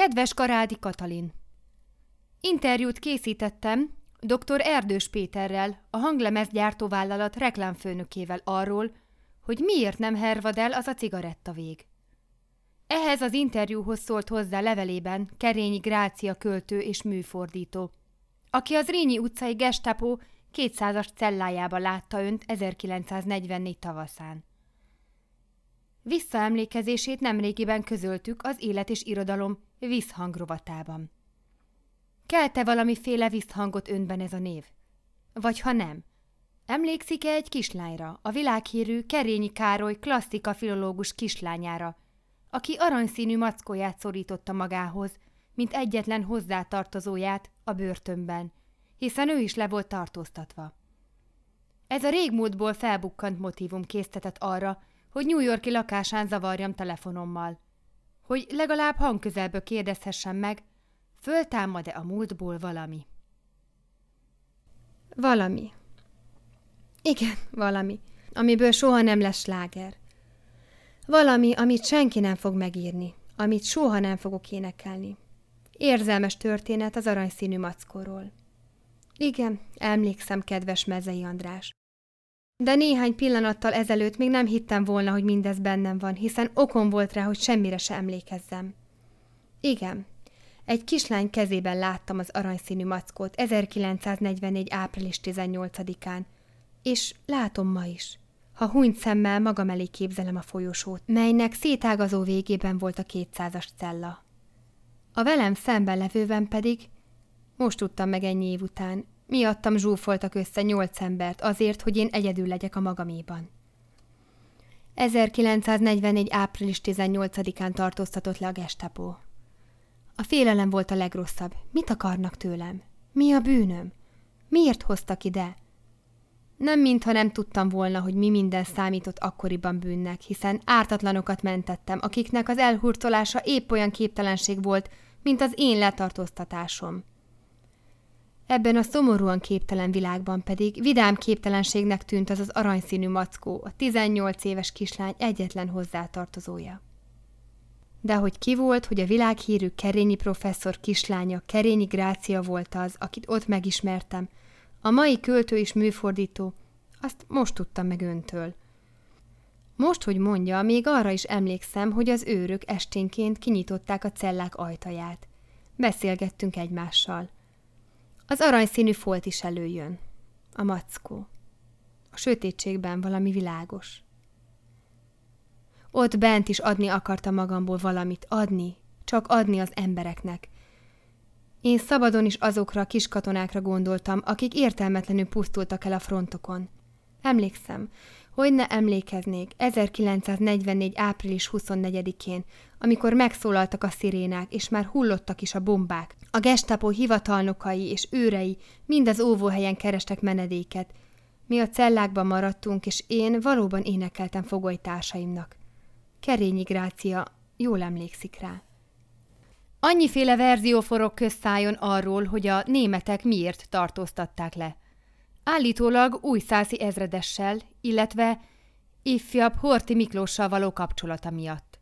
Kedves Karádi Katalin! Interjút készítettem dr. Erdős Péterrel, a hanglemezgyártóvállalat reklámfőnökével arról, hogy miért nem hervad el az a cigaretta vég. Ehhez az interjúhoz szólt hozzá levelében Kerényi Grácia költő és műfordító, aki az Rényi utcai gestapo 200-as cellájába látta önt 1944 tavaszán. Visszaemlékezését nemrégiben közöltük az Élet és Irodalom vízhangrovatában. Kelte valamiféle visszhangot önben ez a név? Vagy ha nem? Emlékszik-e egy kislányra, a világhírű Kerényi Károly klasszika filológus kislányára, aki aranyszínű mackóját szorította magához, mint egyetlen hozzátartozóját a börtönben, hiszen ő is le volt tartóztatva. Ez a régmúltból felbukkant motívum késztetett arra, hogy New Yorki lakásán zavarjam telefonommal. Hogy legalább hangközelből kérdezhessem meg, föltámad-e a múltból valami. Valami. Igen, valami, amiből soha nem lesz sláger. Valami, amit senki nem fog megírni, amit soha nem fogok énekelni. Érzelmes történet az aranyszínű mackóról. Igen, emlékszem, kedves Mezei András. De néhány pillanattal ezelőtt még nem hittem volna, hogy mindez bennem van, hiszen okom volt rá, hogy semmire se emlékezzem. Igen, egy kislány kezében láttam az aranyszínű mackót 1944. április 18-án, és látom ma is. Ha hunyt szemmel magam elé képzelem a folyosót, melynek szétágazó végében volt a kétszázas cella. A velem szemben levőben pedig, most tudtam meg ennyi év után, miattam zsúfoltak össze nyolc embert azért, hogy én egyedül legyek a magaméban. 1944. április 18-án tartóztatott le a gestapo. A félelem volt a legrosszabb. Mit akarnak tőlem? Mi a bűnöm? Miért hoztak ide? Nem mintha nem tudtam volna, hogy mi minden számított akkoriban bűnnek, hiszen ártatlanokat mentettem, akiknek az elhurcolása épp olyan képtelenség volt, mint az én letartóztatásom. Ebben a szomorúan képtelen világban pedig vidám képtelenségnek tűnt az az aranyszínű mackó, a 18 éves kislány egyetlen hozzátartozója. De hogy ki volt, hogy a világhírű Kerényi professzor kislánya Kerényi Grácia volt az, akit ott megismertem, a mai költő és műfordító, azt most tudtam meg öntől. Most, hogy mondja, még arra is emlékszem, hogy az őrök esténként kinyitották a cellák ajtaját. Beszélgettünk egymással. Az aranyszínű folt is előjön. A mackó. A sötétségben valami világos. Ott bent is adni akarta magamból valamit, adni, csak adni az embereknek. Én szabadon is azokra a kis katonákra gondoltam, akik értelmetlenül pusztultak el a frontokon. Emlékszem, hogy ne emlékeznék 1944. április 24-én, amikor megszólaltak a szirénák, és már hullottak is a bombák. A gestapo hivatalnokai és őrei mind az óvóhelyen kerestek menedéket. Mi a cellákban maradtunk, és én valóban énekeltem fogolytársaimnak. Kerényi Grácia jól emlékszik rá. Annyiféle verzió forog közszájon arról, hogy a németek miért tartóztatták le. Állítólag új szászi ezredessel, illetve ifjabb Horti Miklóssal való kapcsolata miatt.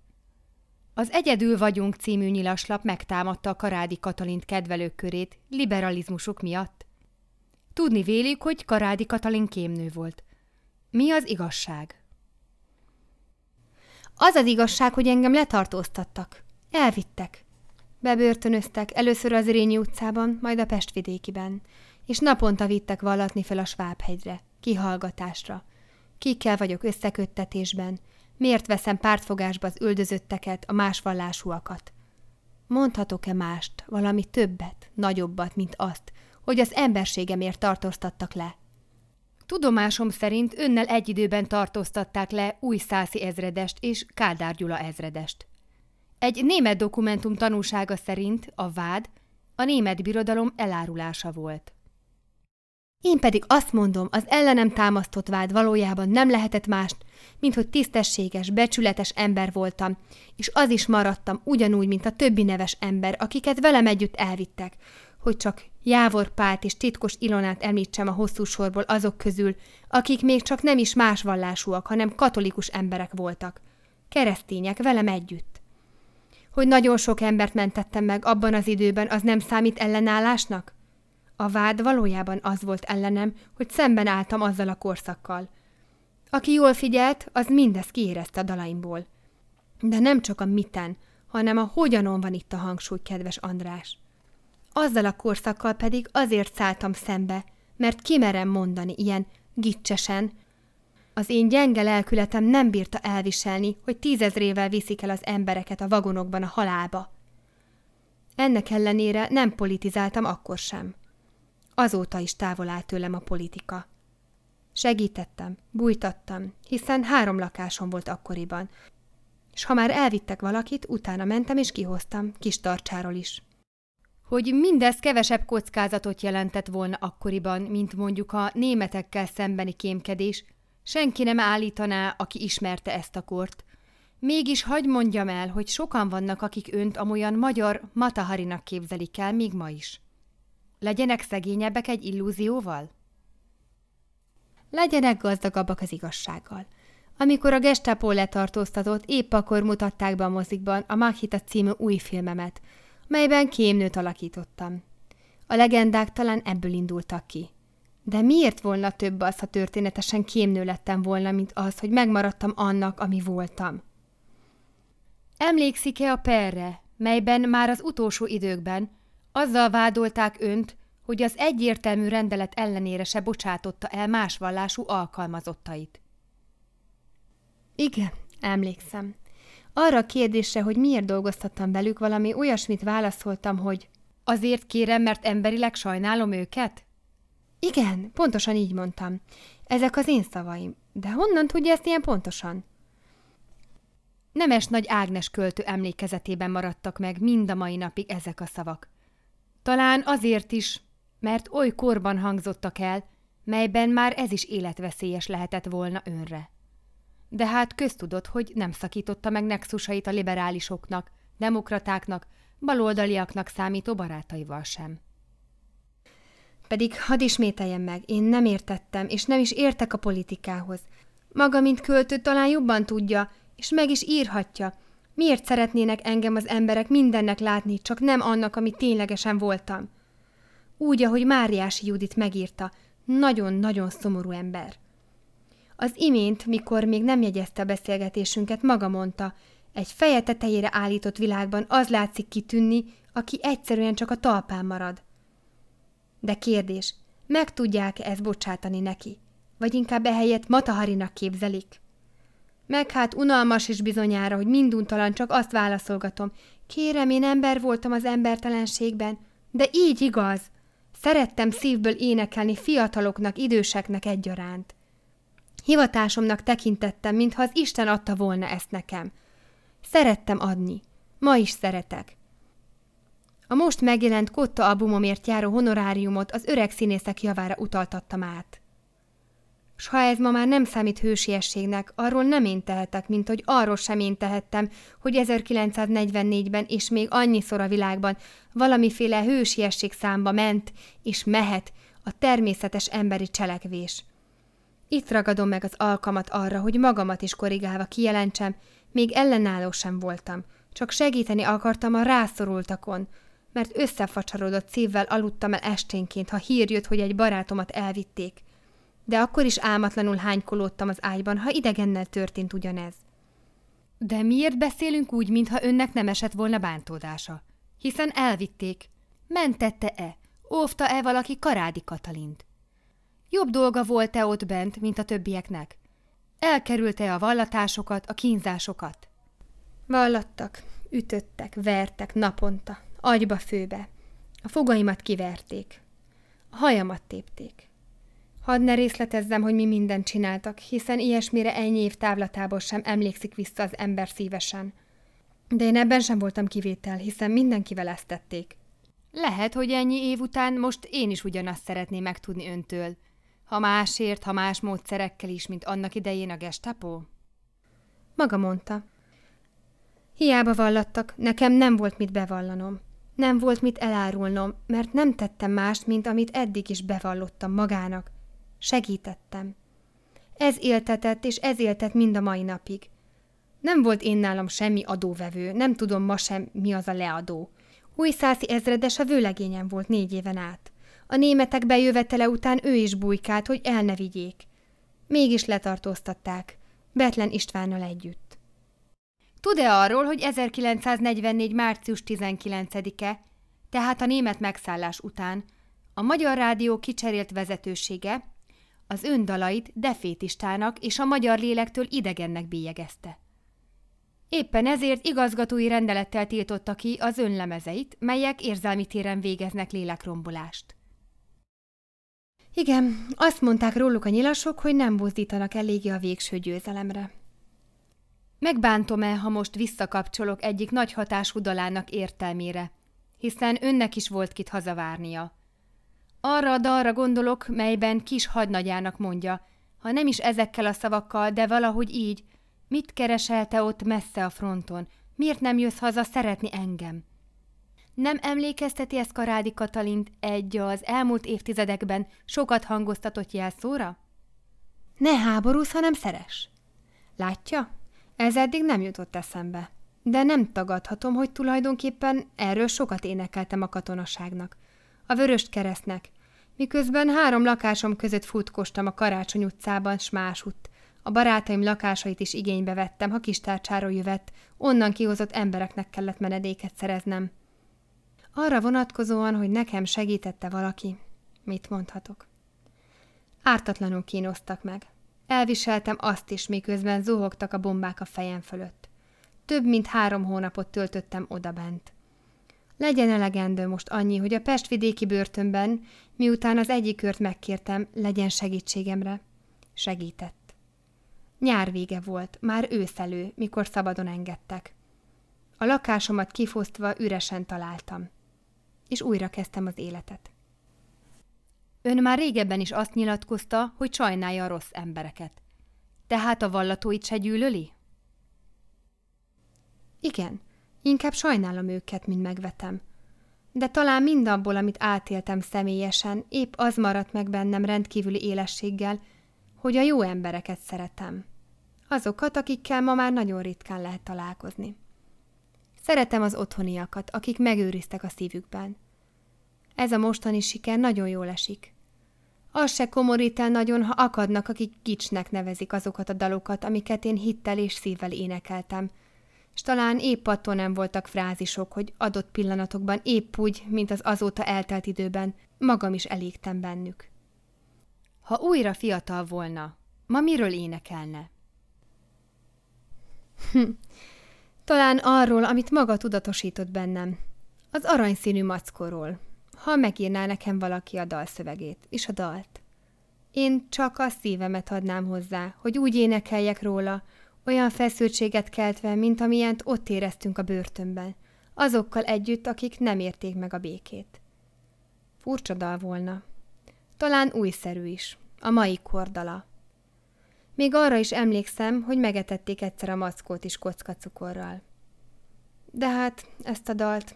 Az Egyedül vagyunk című nyilaslap megtámadta a Karádi Katalint kedvelők körét liberalizmusuk miatt. Tudni vélik, hogy Karádi Katalin kémnő volt. Mi az igazság? Az az igazság, hogy engem letartóztattak. Elvittek. Bebörtönöztek, először az Rényi utcában, majd a Pestvidékiben, és naponta vittek vallatni fel a Svábhegyre, kihallgatásra. Kikkel vagyok összeköttetésben, miért veszem pártfogásba az üldözötteket, a más vallásúakat. Mondhatok-e mást, valami többet, nagyobbat, mint azt, hogy az emberségemért tartóztattak le? Tudomásom szerint önnel egy időben tartóztatták le új szászi ezredest és Kádár Gyula ezredest. Egy német dokumentum tanúsága szerint a vád a német birodalom elárulása volt. Én pedig azt mondom, az ellenem támasztott vád valójában nem lehetett mást, mint hogy tisztességes, becsületes ember voltam, és az is maradtam ugyanúgy, mint a többi neves ember, akiket velem együtt elvittek, hogy csak Jávor és titkos Ilonát említsem a hosszú sorból azok közül, akik még csak nem is más vallásúak, hanem katolikus emberek voltak. Keresztények velem együtt Hogy nagyon sok embert mentettem meg abban az időben, az nem számít ellenállásnak? A vád valójában az volt ellenem, hogy szemben álltam azzal a korszakkal. Aki jól figyelt, az mindezt kiérezte a dalaimból. De nem csak a miten, hanem a hogyanon van itt a hangsúly, kedves András. Azzal a korszakkal pedig azért szálltam szembe, mert kimerem mondani ilyen gicsesen, az én gyenge lelkületem nem bírta elviselni, hogy tízezrével viszik el az embereket a vagonokban a halálba. Ennek ellenére nem politizáltam akkor sem. Azóta is távol áll tőlem a politika. Segítettem, bújtattam, hiszen három lakásom volt akkoriban, és ha már elvittek valakit, utána mentem és kihoztam, kis tarcsáról is. Hogy mindez kevesebb kockázatot jelentett volna akkoriban, mint mondjuk a németekkel szembeni kémkedés, senki nem állítaná, aki ismerte ezt a kort. Mégis hagy mondjam el, hogy sokan vannak, akik önt amolyan magyar Mataharinak képzelik el, még ma is. Legyenek szegényebbek egy illúzióval? Legyenek gazdagabbak az igazsággal. Amikor a gestapo letartóztatott, épp akkor mutatták be a mozikban a Maghita című új filmemet, melyben kémnőt alakítottam. A legendák talán ebből indultak ki. De miért volna több az, ha történetesen kémnő lettem volna, mint az, hogy megmaradtam annak, ami voltam? Emlékszik-e a perre, melyben már az utolsó időkben azzal vádolták önt, hogy az egyértelmű rendelet ellenére se bocsátotta el más vallású alkalmazottait? Igen, emlékszem. Arra a kérdésre, hogy miért dolgoztattam velük, valami olyasmit válaszoltam, hogy azért kérem, mert emberileg sajnálom őket? Igen, pontosan így mondtam. Ezek az én szavaim. De honnan tudja ezt ilyen pontosan? Nemes nagy Ágnes költő emlékezetében maradtak meg mind a mai napig ezek a szavak. Talán azért is, mert oly korban hangzottak el, melyben már ez is életveszélyes lehetett volna önre. De hát köztudott, hogy nem szakította meg nexusait a liberálisoknak, demokratáknak, baloldaliaknak számító barátaival sem. Pedig hadd ismételjem meg, én nem értettem, és nem is értek a politikához. Maga, mint költő, talán jobban tudja, és meg is írhatja. Miért szeretnének engem az emberek mindennek látni, csak nem annak, ami ténylegesen voltam? Úgy, ahogy Máriási Judit megírta, nagyon-nagyon szomorú ember. Az imént, mikor még nem jegyezte a beszélgetésünket, maga mondta, egy feje tetejére állított világban az látszik kitűnni, aki egyszerűen csak a talpán marad. De kérdés, meg tudják -e ezt bocsátani neki? Vagy inkább ehelyett Mataharinak képzelik? Meg hát unalmas is bizonyára, hogy minduntalan csak azt válaszolgatom. Kérem, én ember voltam az embertelenségben, de így igaz. Szerettem szívből énekelni fiataloknak, időseknek egyaránt. Hivatásomnak tekintettem, mintha az Isten adta volna ezt nekem. Szerettem adni. Ma is szeretek. A most megjelent Kotta albumomért járó honoráriumot az öreg színészek javára utaltattam át. S ha ez ma már nem számít hősiességnek, arról nem én tehetek, mint hogy arról sem én tehettem, hogy 1944-ben és még annyiszor a világban valamiféle hősiesség számba ment és mehet a természetes emberi cselekvés. Itt ragadom meg az alkalmat arra, hogy magamat is korrigálva kijelentsem, még ellenálló sem voltam, csak segíteni akartam a rászorultakon, mert összefacsarodott szívvel aludtam el esténként, ha hír jött, hogy egy barátomat elvitték. De akkor is álmatlanul hánykolódtam az ágyban, ha idegennel történt ugyanez. De miért beszélünk úgy, mintha önnek nem esett volna bántódása? Hiszen elvitték. Mentette-e? Óvta-e valaki Karádi Katalint? Jobb dolga volt-e ott bent, mint a többieknek? Elkerülte a vallatásokat, a kínzásokat? Vallattak, ütöttek, vertek naponta, agyba főbe. A fogaimat kiverték. A hajamat tépték. Hadd ne részletezzem, hogy mi mindent csináltak, hiszen ilyesmire ennyi év távlatából sem emlékszik vissza az ember szívesen. De én ebben sem voltam kivétel, hiszen mindenkivel ezt tették. Lehet, hogy ennyi év után most én is ugyanazt szeretném megtudni öntől. Ha másért, ha más módszerekkel is, mint annak idején a gestapo? Maga mondta. Hiába vallattak, nekem nem volt mit bevallanom. Nem volt mit elárulnom, mert nem tettem mást, mint amit eddig is bevallottam magának. Segítettem. Ez éltetett, és ez éltet mind a mai napig. Nem volt én nálam semmi adóvevő, nem tudom ma sem, mi az a leadó. Új szászi ezredes a vőlegényem volt négy éven át. A németek bejövetele után ő is bujkált, hogy el ne vigyék. Mégis letartóztatták, Betlen Istvánnal együtt. Tud-e arról, hogy 1944. március 19-e, tehát a német megszállás után, a Magyar Rádió kicserélt vezetősége az öndalait defétistának és a magyar lélektől idegennek bélyegezte. Éppen ezért igazgatói rendelettel tiltotta ki az önlemezeit, melyek érzelmi téren végeznek lélekrombolást. Igen, azt mondták róluk a nyilasok, hogy nem buzdítanak eléggé a végső győzelemre. Megbántom-e, ha most visszakapcsolok egyik nagy hatású dalának értelmére, hiszen önnek is volt kit hazavárnia. Arra a dalra gondolok, melyben kis hadnagyának mondja, ha nem is ezekkel a szavakkal, de valahogy így, mit kereselte ott messze a fronton, miért nem jössz haza szeretni engem? Nem emlékezteti ezt Karádi Katalint egy az elmúlt évtizedekben sokat hangoztatott jelszóra? Ne háborúsz, hanem szeres. Látja? Ez eddig nem jutott eszembe. De nem tagadhatom, hogy tulajdonképpen erről sokat énekeltem a katonaságnak. A Vöröst keresztnek. Miközben három lakásom között futkostam a Karácsony utcában, s másút. A barátaim lakásait is igénybe vettem, ha kistárcsáról jövet, onnan kihozott embereknek kellett menedéket szereznem. Arra vonatkozóan, hogy nekem segítette valaki, mit mondhatok? Ártatlanul kínoztak meg. Elviseltem azt is, miközben zuhogtak a bombák a fejem fölött. Több mint három hónapot töltöttem odabent. Legyen elegendő most annyi, hogy a pestvidéki börtönben, miután az egyik kört megkértem, legyen segítségemre. Segített. Nyár vége volt, már őszelő, mikor szabadon engedtek. A lakásomat kifosztva üresen találtam és újra kezdtem az életet. Ön már régebben is azt nyilatkozta, hogy sajnálja a rossz embereket. Tehát a vallatóit se gyűlöli? Igen, inkább sajnálom őket, mint megvetem. De talán mindabból, amit átéltem személyesen, épp az maradt meg bennem rendkívüli élességgel, hogy a jó embereket szeretem. Azokat, akikkel ma már nagyon ritkán lehet találkozni. Szeretem az otthoniakat, akik megőriztek a szívükben. Ez a mostani siker nagyon jól esik. Az se komorít el nagyon, ha akadnak, akik gicsnek nevezik azokat a dalokat, amiket én hittel és szívvel énekeltem. És talán épp attól nem voltak frázisok, hogy adott pillanatokban épp úgy, mint az azóta eltelt időben, magam is elégtem bennük. Ha újra fiatal volna, ma miről énekelne? Hm. Talán arról, amit maga tudatosított bennem. Az aranyszínű mackóról. Ha megírná nekem valaki a dalszövegét, és a dalt. Én csak a szívemet adnám hozzá, hogy úgy énekeljek róla, olyan feszültséget keltve, mint amilyent ott éreztünk a börtönben, azokkal együtt, akik nem érték meg a békét. Furcsa dal volna. Talán újszerű is, a mai kordala. Még arra is emlékszem, hogy megetették egyszer a mackót is kockacukorral. De hát ezt a dalt...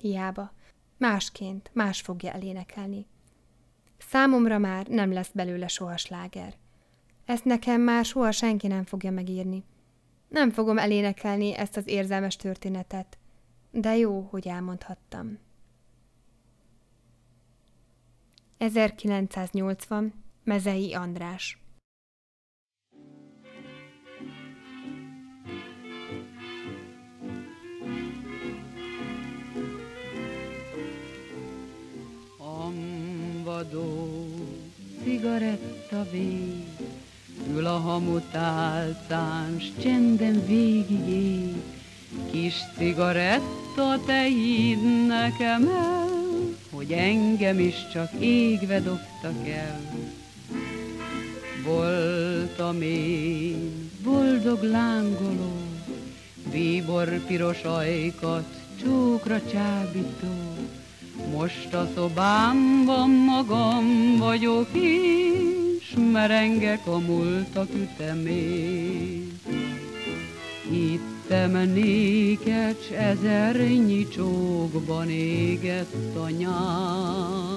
Hiába. Másként, más fogja elénekelni. Számomra már nem lesz belőle soha sláger. Ezt nekem már soha senki nem fogja megírni. Nem fogom elénekelni ezt az érzelmes történetet, de jó, hogy elmondhattam. 1980. Mezei András Ambadó cigaretta vég, ül a hamutálcán, s csenden végig ég. Kis cigaretta, te hidd nekem el, hogy engem is csak égve dobtak el. Voltam én boldog lángoló, bíbor piros ajkat, csókra csábító. Most a szobámban magam vagyok és merengek a múltak ütemét. Hittem néked, s ezernyi csókban égett a nyár.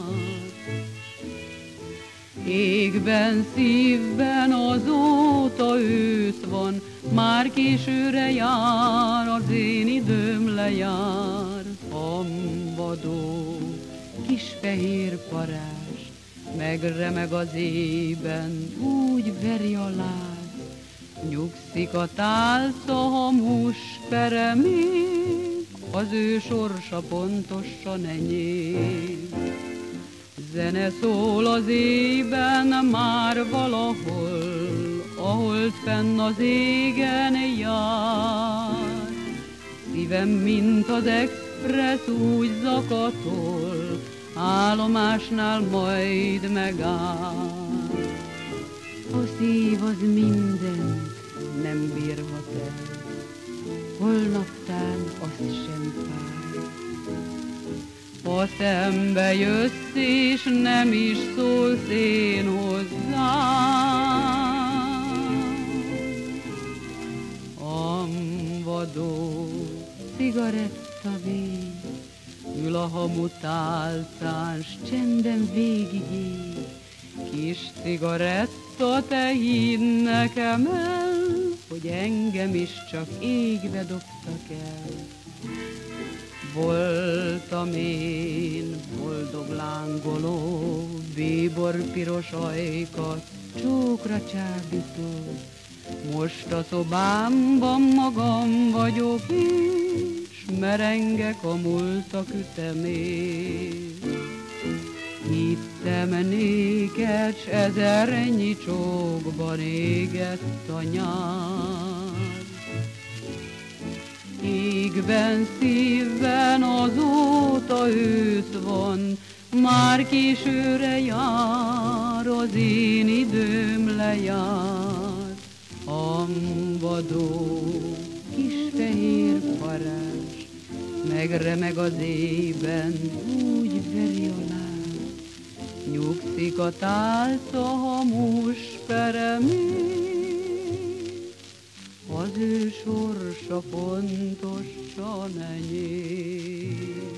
Égben, szívben azóta ősz van, már későre jár, az én időm lejár. Hambadó, kis fehér parás, megremeg az ében, úgy veri a láz. Nyugszik a tálca, ha peremé, az ő sorsa pontosan enyém. Zene szól az ében már valahol, ahol fenn az égen jár. Szívem, mint az express úgy zakatol, állomásnál majd megáll. A szív az mindent nem bírhat el, holnaptán azt sem fáj. Ha szembe jössz, és nem is szólsz én hozzám. Amvadó cigaretta vég, ül a hamutálcán, s csendben végigél. Kis cigaretta, te hidd nekem el, hogy engem is csak égve dobtak el. Voltam én boldog lángoló, bíbor piros ajkat, csókra csábító. Most a szobámban magam vagyok, és merengek a múltak ütemét. Hittem néked, s ezernyi csókban égett a nyár. Égben, szívben azóta ősz van, már későre jár, az én időm lejár. Ambadó, kis fehér parás, megremeg az ében, úgy veri a láb. Nyugszik a tálca hamus peremé, az ő sorsa pontosan enyém.